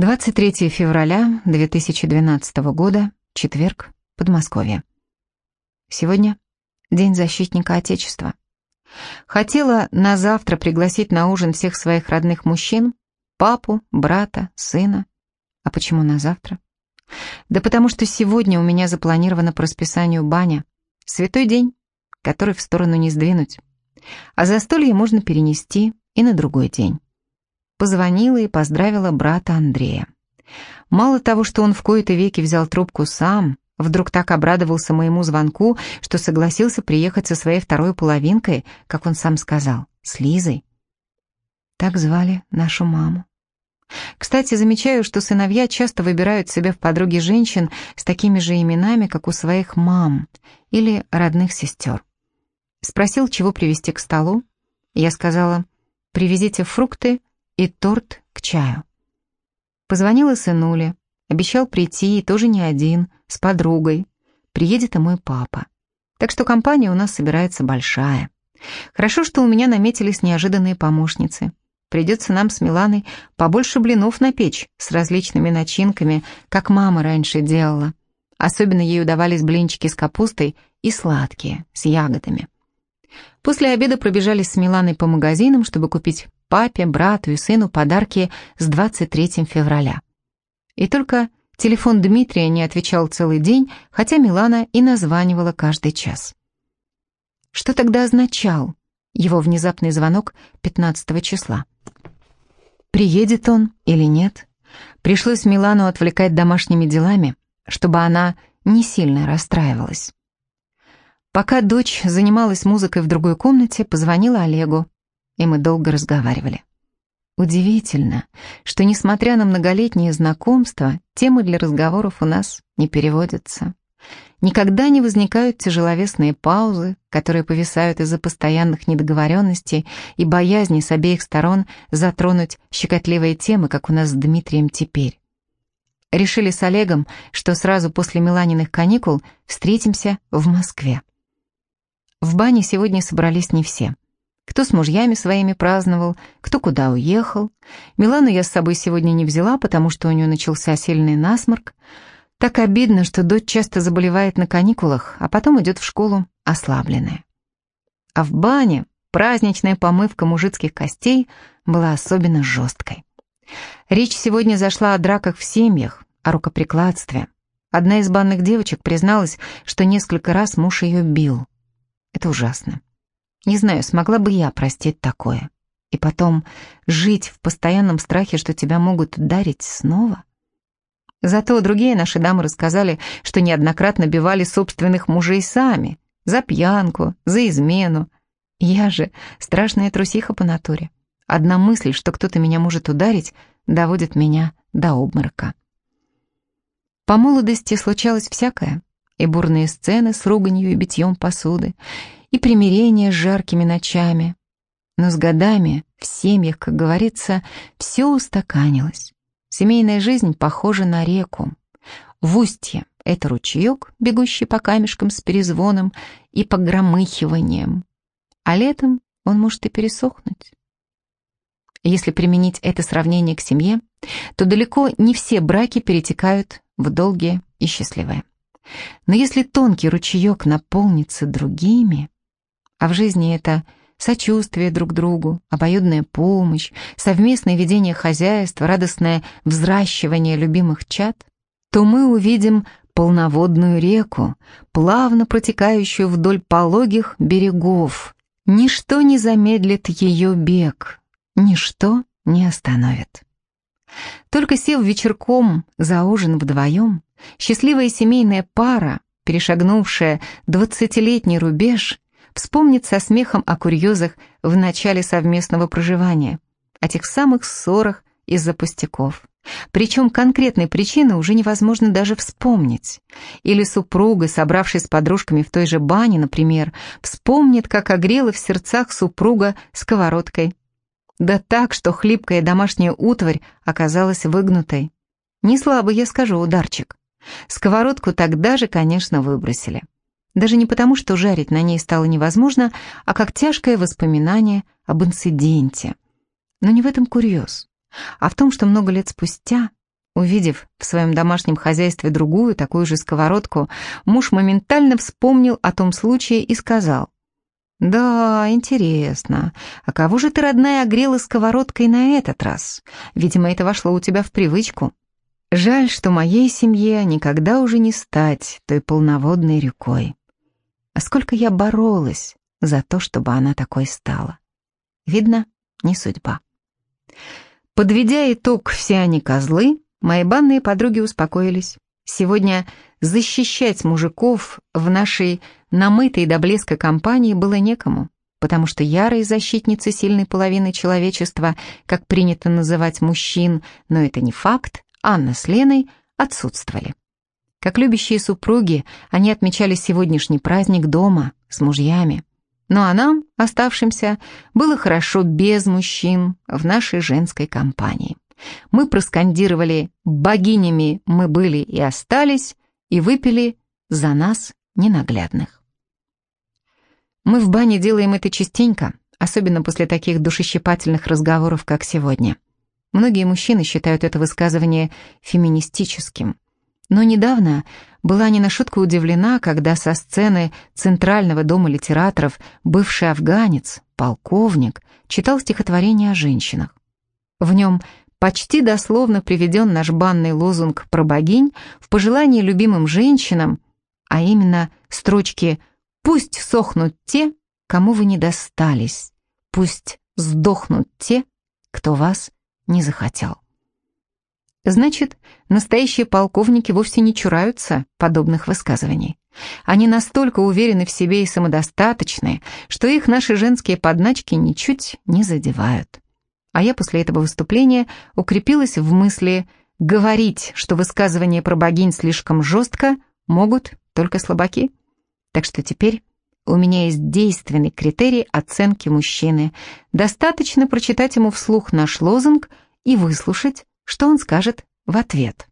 23 февраля 2012 года, четверг, Подмосковье. Сегодня День защитника Отечества. Хотела на завтра пригласить на ужин всех своих родных мужчин, папу, брата, сына. А почему на завтра? Да потому что сегодня у меня запланировано по расписанию баня. Святой день, который в сторону не сдвинуть. А застолье можно перенести и на другой день. Позвонила и поздравила брата Андрея. Мало того, что он в кои-то веки взял трубку сам, вдруг так обрадовался моему звонку, что согласился приехать со своей второй половинкой, как он сам сказал, с Лизой. Так звали нашу маму. Кстати, замечаю, что сыновья часто выбирают себе в подруги женщин с такими же именами, как у своих мам или родных сестер. Спросил, чего привезти к столу. Я сказала, привезите фрукты и торт к чаю. Позвонила сынуле, обещал прийти, и тоже не один, с подругой. Приедет и мой папа. Так что компания у нас собирается большая. Хорошо, что у меня наметились неожиданные помощницы. Придется нам с Миланой побольше блинов напечь с различными начинками, как мама раньше делала. Особенно ей удавались блинчики с капустой и сладкие, с ягодами. После обеда пробежались с Миланой по магазинам, чтобы купить папе, брату и сыну подарки с 23 февраля. И только телефон Дмитрия не отвечал целый день, хотя Милана и названивала каждый час. Что тогда означал его внезапный звонок 15 числа? Приедет он или нет? Пришлось Милану отвлекать домашними делами, чтобы она не сильно расстраивалась. Пока дочь занималась музыкой в другой комнате, позвонила Олегу, и мы долго разговаривали. Удивительно, что, несмотря на многолетние знакомства, темы для разговоров у нас не переводятся. Никогда не возникают тяжеловесные паузы, которые повисают из-за постоянных недоговоренностей и боязни с обеих сторон затронуть щекотливые темы, как у нас с Дмитрием теперь. Решили с Олегом, что сразу после Миланиных каникул встретимся в Москве. В бане сегодня собрались не все. Кто с мужьями своими праздновал, кто куда уехал. Милану я с собой сегодня не взяла, потому что у нее начался сильный насморк, так обидно, что дочь часто заболевает на каникулах, а потом идет в школу ослабленная. А в бане праздничная помывка мужицких костей была особенно жесткой. Речь сегодня зашла о драках в семьях, о рукоприкладстве. Одна из банных девочек призналась, что несколько раз муж ее бил. Это ужасно. Не знаю, смогла бы я простить такое. И потом жить в постоянном страхе, что тебя могут ударить снова — Зато другие наши дамы рассказали, что неоднократно бивали собственных мужей сами, за пьянку, за измену. Я же страшная трусиха по натуре. Одна мысль, что кто-то меня может ударить, доводит меня до обморока. По молодости случалось всякое, и бурные сцены с руганью и битьем посуды, и примирение с жаркими ночами. Но с годами в семьях, как говорится, все устаканилось. Семейная жизнь похожа на реку. В устье — это ручеек, бегущий по камешкам с перезвоном и погромыхиванием. А летом он может и пересохнуть. Если применить это сравнение к семье, то далеко не все браки перетекают в долгие и счастливые. Но если тонкий ручеек наполнится другими, а в жизни это – сочувствие друг другу, обоюдная помощь, совместное ведение хозяйства, радостное взращивание любимых чад, то мы увидим полноводную реку, плавно протекающую вдоль пологих берегов. Ничто не замедлит ее бег, ничто не остановит. Только сев вечерком за ужин вдвоем, счастливая семейная пара, перешагнувшая двадцатилетний рубеж, вспомнит со смехом о курьезах в начале совместного проживания, о тех самых ссорах из-за пустяков. Причем конкретной причины уже невозможно даже вспомнить. Или супруга, собравшись с подружками в той же бане, например, вспомнит, как огрела в сердцах супруга сковородкой. Да так, что хлипкая домашняя утварь оказалась выгнутой. Не слабо, я скажу, ударчик. Сковородку тогда же, конечно, выбросили. Даже не потому, что жарить на ней стало невозможно, а как тяжкое воспоминание об инциденте. Но не в этом курьез, а в том, что много лет спустя, Увидев в своем домашнем хозяйстве другую, такую же сковородку, муж моментально вспомнил о том случае и сказал, «Да, интересно. А кого же ты, родная, огрела сковородкой на этот раз? Видимо, это вошло у тебя в привычку. Жаль, что моей семье никогда уже не стать той полноводной рекой. А сколько я боролась за то, чтобы она такой стала. Видно, не судьба». Подведя итог «все они козлы», мои банные подруги успокоились. Сегодня защищать мужиков в нашей намытой до блеска компании было некому, потому что ярые защитницы сильной половины человечества, как принято называть мужчин, но это не факт, Анна с Леной отсутствовали. Как любящие супруги, они отмечали сегодняшний праздник дома, с мужьями. Ну а нам, оставшимся, было хорошо без мужчин в нашей женской компании. Мы проскандировали «богинями мы были и остались» и выпили за нас ненаглядных. Мы в бане делаем это частенько, особенно после таких душещипательных разговоров, как сегодня. Многие мужчины считают это высказывание феминистическим. Но недавно была не на шутку удивлена, когда со сцены Центрального дома литераторов бывший афганец, полковник, читал стихотворение о женщинах. В нем почти дословно приведен наш банный лозунг про богинь в пожелании любимым женщинам, а именно строчки «Пусть сохнут те, кому вы не достались, пусть сдохнут те, кто вас не захотел». Значит, настоящие полковники вовсе не чураются подобных высказываний. Они настолько уверены в себе и самодостаточны, что их наши женские подначки ничуть не задевают. А я после этого выступления укрепилась в мысли говорить, что высказывания про богинь слишком жестко могут только слабаки. Так что теперь у меня есть действенный критерий оценки мужчины. Достаточно прочитать ему вслух наш лозунг и выслушать, что он скажет в ответ.